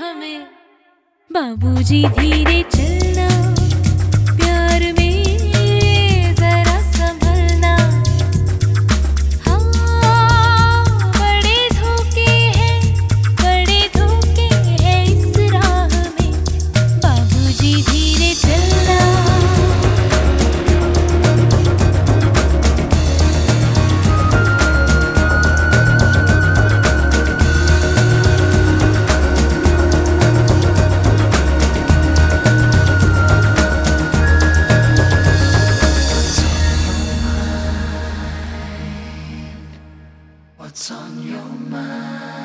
राह में बाबूजी धीरे चलना प्यार में जरा संभलना हाँ बड़े धोखे हैं बड़े धोखे हैं इस राह में बाबूजी धीरे on your mind?